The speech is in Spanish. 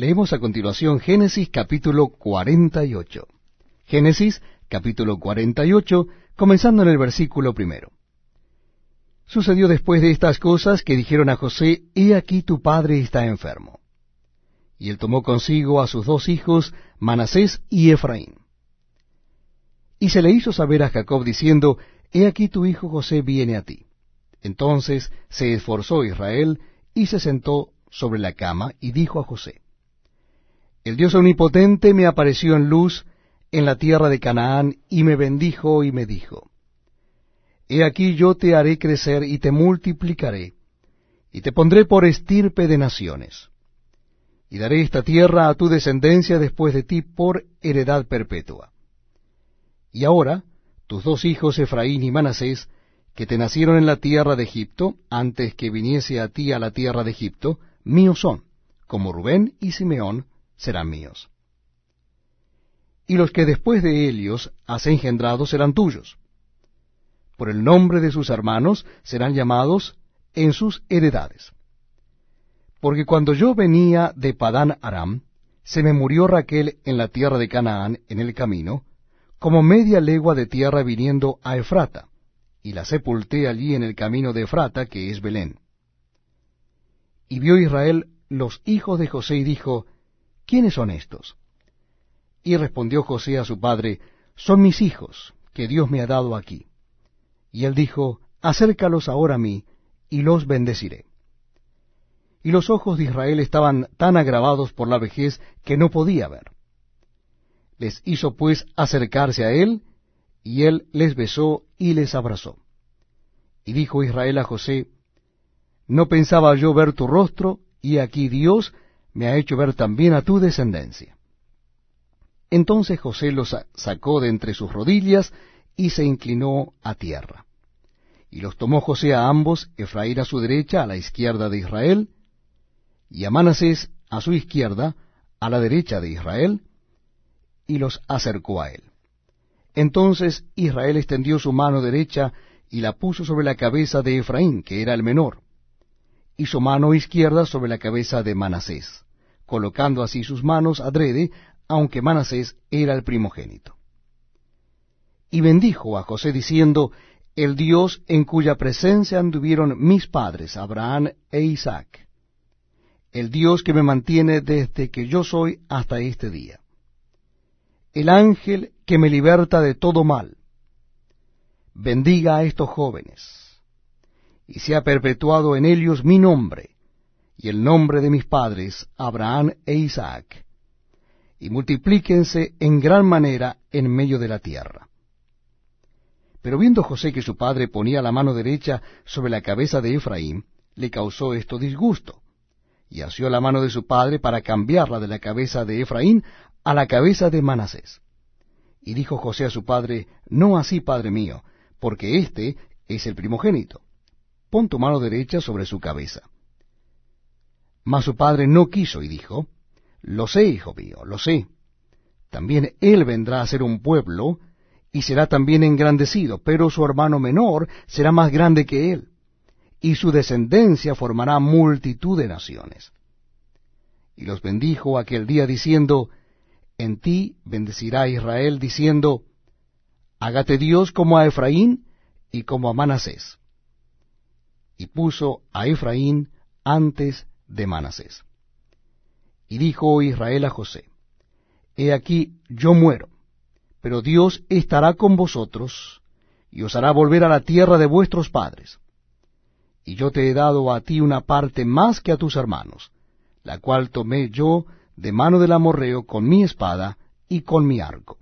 Leemos a continuación Génesis capítulo 48. Génesis capítulo 48, comenzando en el versículo primero. Sucedió después de estas cosas que dijeron a José, He aquí tu padre está enfermo. Y él tomó consigo a sus dos hijos, Manasés y Efraín. Y se le hizo saber a Jacob diciendo, He aquí tu hijo José viene a ti. Entonces se esforzó Israel y se sentó sobre la cama y dijo a José, El Dios omnipotente me apareció en luz en la tierra de Canaán y me bendijo y me dijo, He aquí yo te haré crecer y te multiplicaré, y te pondré por estirpe de naciones, y daré esta tierra a tu descendencia después de ti por heredad perpetua. Y ahora, tus dos hijos Efraín y Manasés, que te nacieron en la tierra de Egipto, antes que viniese a ti a la tierra de Egipto, míos son, como Rubén y Simeón serán míos. Y los que después de ellos has engendrado serán tuyos. Por el nombre de sus hermanos serán llamados en sus heredades. Porque cuando yo venía de Padán Aram, se me murió Raquel en la tierra de Canaán en el camino, como media legua de tierra viniendo a Efrata, y la sepulté allí en el camino de Efrata, que es Belén. Y vio Israel los hijos de José y dijo, ¿quiénes son estos? Y respondió José a su padre, son mis hijos, que Dios me ha dado aquí. Y él dijo, acércalos ahora a mí, y los bendeciré. Y los ojos de Israel estaban tan agravados por la vejez que no podía ver. Les hizo pues acercarse a él, y él les besó y les abrazó. Y dijo Israel a José, No pensaba yo ver tu rostro, y aquí Dios me ha hecho ver también a tu descendencia. Entonces José los sacó de entre sus rodillas y se inclinó a tierra. Y los tomó José a ambos, Efraín a su derecha, a la izquierda de Israel, y a Manasés a su izquierda, a la derecha de Israel, y los acercó a él. Entonces Israel extendió su mano derecha y la puso sobre la cabeza de Efraín, que era el menor, y su mano izquierda sobre la cabeza de Manasés, colocando así sus manos adrede, aunque Manasés era el primogénito. Y bendijo a José diciendo, El Dios en cuya presencia anduvieron mis padres, Abraham e Isaac, el Dios que me mantiene desde que yo soy hasta este día el ángel que me liberta de todo mal. Bendiga a estos jóvenes, y sea perpetuado en ellos mi nombre, y el nombre de mis padres, Abraham e Isaac, y multiplíquense en gran manera en medio de la tierra. Pero viendo José que su padre ponía la mano derecha sobre la cabeza de Efraín, le causó esto disgusto, y asió la mano de su padre para cambiarla de la cabeza de Efraín a la cabeza de Manasés. Y dijo José a su padre, No así, padre mío, porque éste es el primogénito. Pon tu mano derecha sobre su cabeza. Mas su padre no quiso y dijo, Lo sé, hijo mío, lo sé. También él vendrá a ser un pueblo, y será también engrandecido, pero su hermano menor será más grande que él, y su descendencia formará multitud de naciones. Y los bendijo aquel día diciendo, en ti bendecirá Israel, diciendo, Hágate Dios como a Efraín y como a Manasés. Y puso a Efraín antes de. Y dijo Israel a José, He aquí yo muero, pero Dios estará con vosotros, y os hará volver a la tierra de vuestros padres. Y yo te he dado a ti una parte más que a tus hermanos, la cual tomé yo de mano del amorreo con mi espada y con mi arco.